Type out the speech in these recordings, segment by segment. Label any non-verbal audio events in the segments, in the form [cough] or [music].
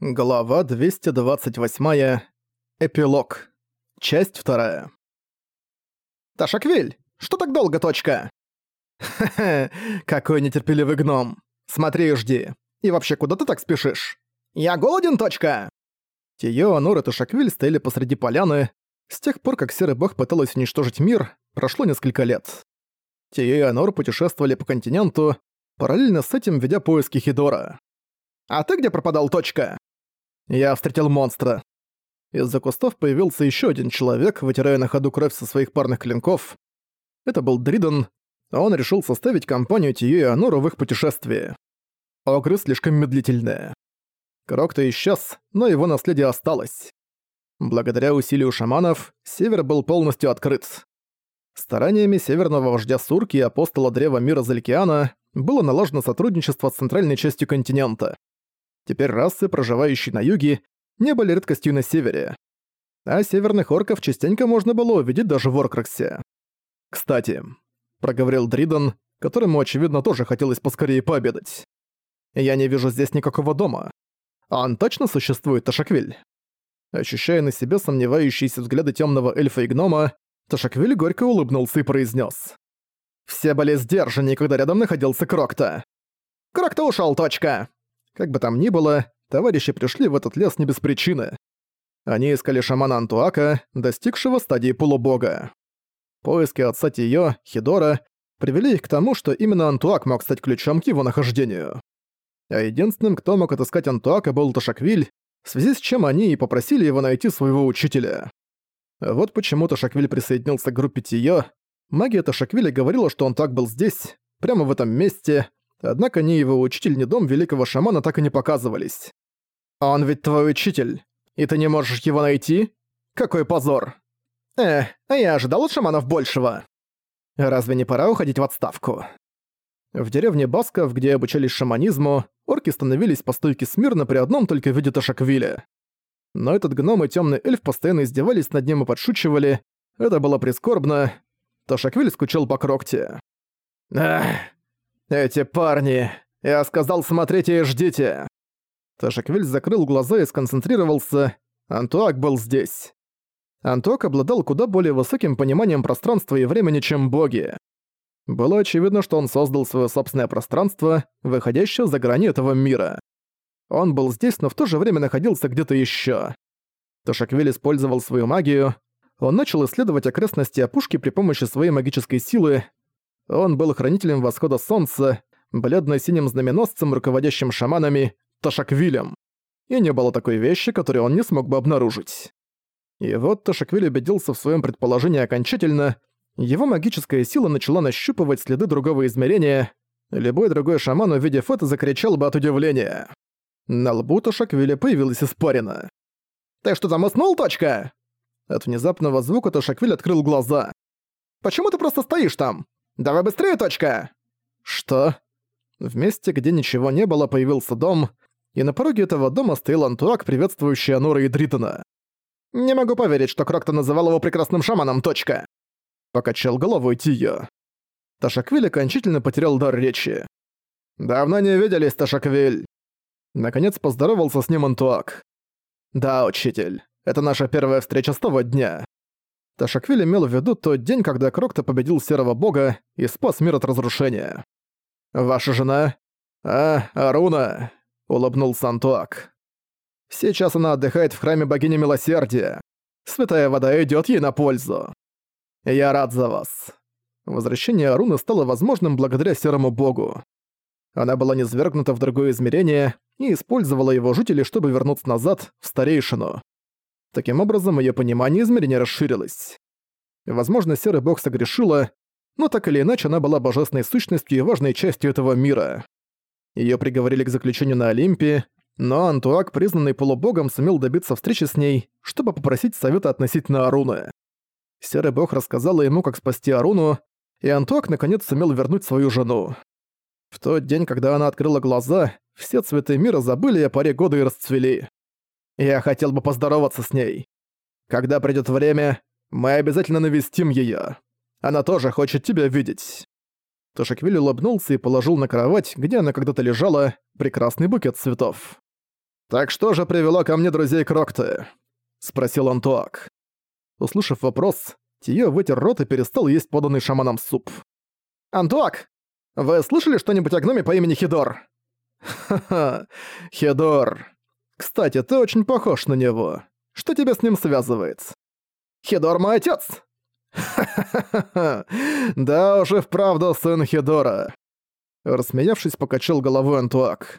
Глава 228. Эпилог. Часть вторая. «Ташаквиль! Что так долго, точка?» «Ха-ха, какой нетерпеливый гном! Смотри и жди. И вообще, куда ты так спешишь? Я голоден, точка!» Тиё, Анур и Ташаквиль стояли посреди поляны. С тех пор, как Серый Бог пыталась уничтожить мир, прошло несколько лет. Тиё и Анур путешествовали по континенту, параллельно с этим ведя поиски Хидора. «А ты где пропадал, точка?» Я встретил монстра. Из-за кустов появился еще один человек, вытирая на ходу кровь со своих парных клинков. Это был Дриден, а он решил составить компанию Тию и Анору в их путешествии. Огры слишком медлительные. Крок-то исчез, но его наследие осталось. Благодаря усилию шаманов, север был полностью открыт. Стараниями северного вождя Сурки и апостола Древа Мира Залькиана было налажено сотрудничество с центральной частью континента. Теперь расы, проживающие на юге, не были редкостью на севере. А северных орков частенько можно было увидеть даже в Оркраксе. «Кстати», — проговорил Дридон, которому, очевидно, тоже хотелось поскорее пообедать. «Я не вижу здесь никакого дома. Он точно существует, Ташаквиль?» Ощущая на себе сомневающиеся взгляды темного эльфа и гнома, Ташаквиль горько улыбнулся и произнес: «Все были сдержаны, когда рядом находился Крокта. Крокта ушел, точка!» Как бы там ни было, товарищи пришли в этот лес не без причины. Они искали шамана Антуака, достигшего стадии полубога. Поиски отца Тиё, Хидора, привели их к тому, что именно Антуак мог стать ключом к его нахождению. А единственным, кто мог отыскать Антуака, был Ташаквиль, в связи с чем они и попросили его найти своего учителя. Вот почему Ташаквиль присоединился к группе Тиё. Магия Ташаквиля говорила, что он так был здесь, прямо в этом месте, Однако ни его учитель, ни дом великого шамана так и не показывались. «Он ведь твой учитель, и ты не можешь его найти? Какой позор!» «Эх, а я ожидал от шаманов большего!» «Разве не пора уходить в отставку?» В деревне Басков, где обучались шаманизму, орки становились по стойке смирно при одном только виде Ташаквиля. Но этот гном и темный эльф постоянно издевались над ним и подшучивали. Это было прискорбно. Ташаквиль скучал по Крокте. «Ах, «Эти парни! Я сказал, смотрите и ждите!» Ташаквиль закрыл глаза и сконцентрировался. Антуак был здесь. Антуак обладал куда более высоким пониманием пространства и времени, чем боги. Было очевидно, что он создал свое собственное пространство, выходящее за грани этого мира. Он был здесь, но в то же время находился где-то еще. Ташаквиль использовал свою магию. Он начал исследовать окрестности опушки при помощи своей магической силы, он был хранителем восхода солнца, бледно-синим знаменосцем, руководящим шаманами, Ташаквилем. И не было такой вещи, которую он не смог бы обнаружить. И вот Ташаквиль убедился в своем предположении окончательно, его магическая сила начала нащупывать следы другого измерения, любой другой шаман, увидев это, закричал бы от удивления. На лбу Ташаквиля появилась испарина. «Ты что там уснул, точка?» От внезапного звука Ташаквиль открыл глаза. «Почему ты просто стоишь там? «Давай быстрее, точка!» «Что?» В месте, где ничего не было, появился дом, и на пороге этого дома стоял антуак, приветствующий Анура и Дритона. «Не могу поверить, что Крокто называл его прекрасным шаманом, точка!» Покачал головой Тио. Ташаквиль окончательно потерял дар речи. «Давно не виделись, Ташаквиль!» Наконец поздоровался с ним Антуак. «Да, учитель, это наша первая встреча с того дня. Ташаквиль имел в виду тот день, когда Крокто победил Серого Бога и спас мир от разрушения. «Ваша жена?» «А, Аруна», — улыбнулся Антуак. «Сейчас она отдыхает в храме богини Милосердия. Святая вода идёт ей на пользу. Я рад за вас». Возвращение Аруны стало возможным благодаря Серому Богу. Она была низвергнута в другое измерение и использовала его жители, чтобы вернуться назад, в Старейшину. Таким образом, её понимание измерения расширилось. Возможно, Серый Бог согрешила, но так или иначе она была божественной сущностью и важной частью этого мира. Её приговорили к заключению на Олимпе, но Антуак, признанный полубогом, сумел добиться встречи с ней, чтобы попросить совета относительно Аруны. Серый Бог рассказал ему, как спасти Аруну, и Антуак наконец сумел вернуть свою жену. В тот день, когда она открыла глаза, все цветы мира забыли о паре года и расцвели. Я хотел бы поздороваться с ней. Когда придёт время, мы обязательно навестим её. Она тоже хочет тебя видеть». Тошаквиль улыбнулся и положил на кровать, где она когда-то лежала, прекрасный букет цветов. «Так что же привело ко мне друзей Крокты?» — спросил Антуак. Услышав вопрос, Тиё вытер рот и перестал есть поданный шаманом суп. «Антуак, вы слышали что-нибудь о гноме по имени Хидор?» «Ха-ха, Хидор. Кстати, ты очень похож на него. Что тебя с ним связывает?» «Хидор мой отец!» «Ха-ха-ха, [laughs] да уже вправду сын Хидора!» Рассмеявшись, покачал головой Антуак.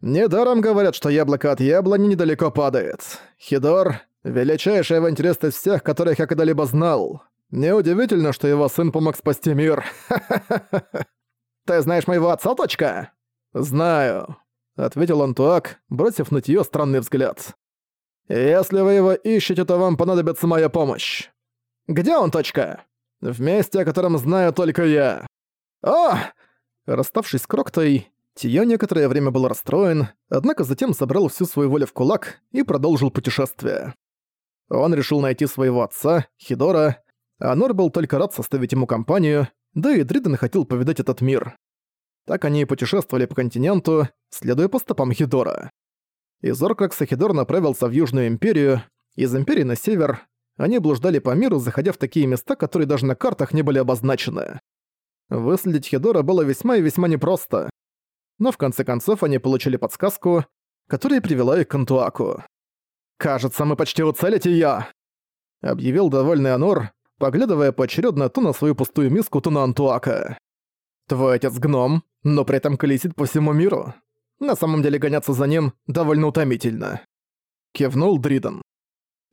«Недаром говорят, что яблоко от яблони недалеко падает. Хидор — величайший авантюрист из всех, которых я когда-либо знал. Неудивительно, что его сын помог спасти мир. [laughs] Ты знаешь моего отца, точка?» «Знаю», — ответил Антуак, бросив на неё странный взгляд. «Если вы его ищете, то вам понадобится моя помощь». «Где он, точка?» «В месте, о котором знаю только я». «О!» Расставшись с Кроктой, Тио некоторое время был расстроен, однако затем собрал всю свою волю в кулак и продолжил путешествие. Он решил найти своего отца, Хидора, а Нор был только рад составить ему компанию, да и Дриден хотел повидать этот мир. Так они и путешествовали по континенту, следуя по стопам Хидора. Из Оркракса Хидор направился в Южную Империю, из Империи на север. Они блуждали по миру, заходя в такие места, которые даже на картах не были обозначены. Выследить Хидора было весьма и весьма непросто. Но в конце концов они получили подсказку, которая привела их к Антуаку. «Кажется, мы почти у цели, Тия!» объявил довольный Анор, поглядывая поочередно то на свою пустую миску, то на Антуака. «Твой отец гном, но при этом колесит по всему миру. На самом деле гоняться за ним довольно утомительно». Кивнул Дриден.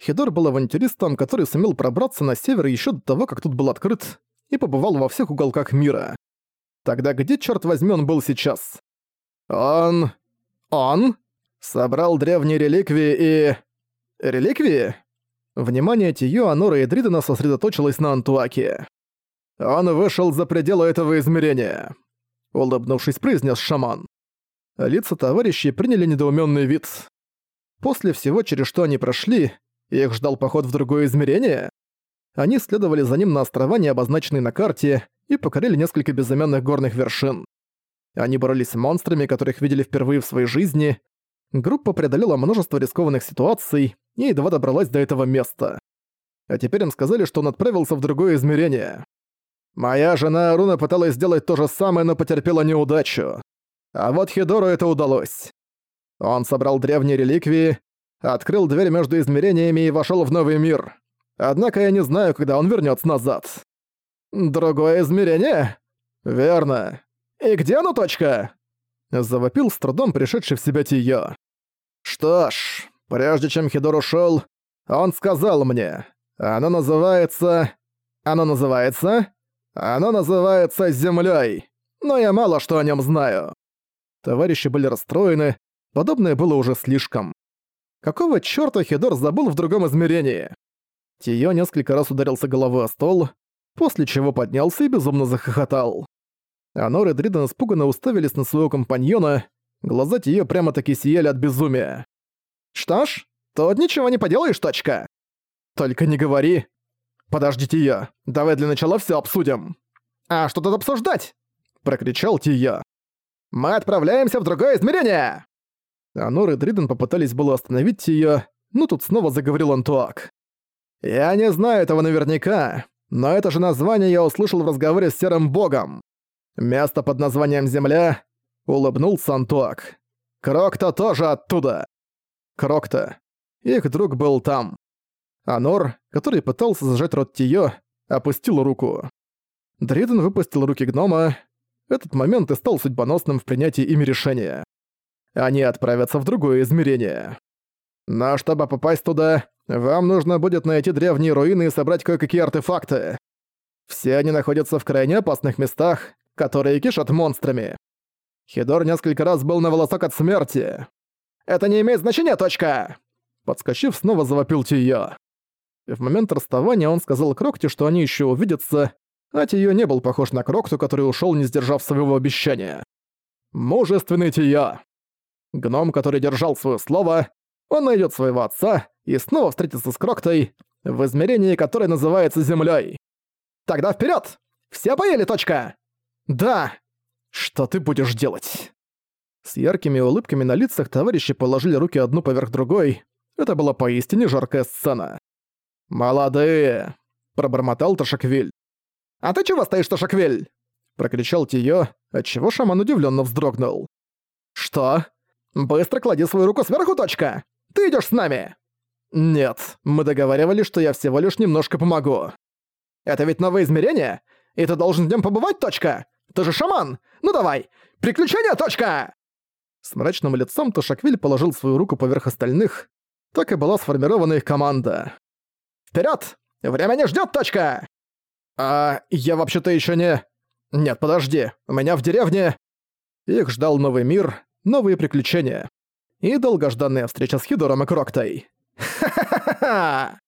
Хидор был авантюристом, который сумел пробраться на север еще до того, как тут был открыт, и побывал во всех уголках мира. Тогда где, черт возьми, он был сейчас? Он... Он? Собрал древние реликвии и... Реликвии? Внимание Тиё, Анора и Дридена сосредоточилось на Антуаке. «Он вышел за пределы этого измерения», — улыбнувшись, произнес шаман. Лица товарищей приняли недоумённый вид. После всего, через что они прошли, их ждал поход в другое измерение? Они следовали за ним на острова, не обозначенные на карте, и покорили несколько безымянных горных вершин. Они боролись с монстрами, которых видели впервые в своей жизни. Группа преодолела множество рискованных ситуаций и едва добралась до этого места. А теперь им сказали, что он отправился в другое измерение. Моя жена Аруна пыталась сделать то же самое, но потерпела неудачу. А вот Хидору это удалось. Он собрал древние реликвии, открыл дверь между измерениями и вошел в новый мир. Однако я не знаю, когда он вернется назад. Другое измерение? Верно. И где оно, точка? Завопил с трудом пришедший в себя Тиё. Что ж, прежде чем Хидор ушел, он сказал мне. Оно называется... Оно называется... Оно называется Землей. Но я мало что о нем знаю. Товарищи были расстроены, подобное было уже слишком. Какого чёрта Хидор забыл в другом измерении? Тио несколько раз ударился головой о стол, после чего поднялся и безумно захохотал. Анор и Дриден испуганно уставились на своего компаньона, глаза Тио прямо-таки сияли от безумия. «Что ж, тут ничего не поделаешь, точка!» «Только не говори!» «Подожди, Тия, давай для начала все обсудим!» «А что тут обсуждать?» — прокричал Тия. «Мы отправляемся в другое измерение!» Анор и Дриден попытались было остановить Тия, но тут снова заговорил Антуак. «Я не знаю этого наверняка, но это же название я услышал в разговоре с Серым Богом. Место под названием Земля...» — улыбнулся Антуак. «Крокта тоже оттуда!» Крокта. Их друг был там. Анор, который пытался зажать рот Тиё, опустил руку. Дриден выпустил руки гнома. Этот момент и стал судьбоносным в принятии ими решения. Они отправятся в другое измерение. Но чтобы попасть туда, вам нужно будет найти древние руины и собрать кое-какие артефакты. Все они находятся в крайне опасных местах, которые кишат монстрами. Хидор несколько раз был на волосок от смерти. «Это не имеет значения, точка!» Подскочив, снова завопил Тиё. В момент расставания он сказал Крокте, что они еще увидятся, а Тиё не был похож на Крокту, который ушел, не сдержав своего обещания. Мужественный Тиё. Гном, который держал свое слово, он найдет своего отца и снова встретится с Кроктой в измерении, которое называется Землей. Тогда вперед! Все поели, точка? Да! Что ты будешь делать? С яркими улыбками на лицах товарищи положили руки одну поверх другой. Это была поистине жаркая сцена. «Молодые!» – пробормотал Ташаквиль. «А ты чего стоишь, Ташаквиль?» – прокричал Тиё, отчего шаман удивленно вздрогнул. «Что? Быстро клади свою руку сверху, точка! Ты идешь с нами!» «Нет, мы договаривались, что я всего лишь немножко помогу». «Это ведь новое измерение? И ты должен в нем побывать, точка! Ты же шаман! Ну давай! Приключения, точка!» С мрачным лицом Тушаквиль положил свою руку поверх остальных. Так и была сформирована их команда. Вперед! Время не ждет, точка!» «А я вообще-то еще не...» «Нет, подожди, у меня в деревне...» Их ждал новый мир, новые приключения. И долгожданная встреча с Хидором и Кроктой. «Ха-ха-ха-ха!»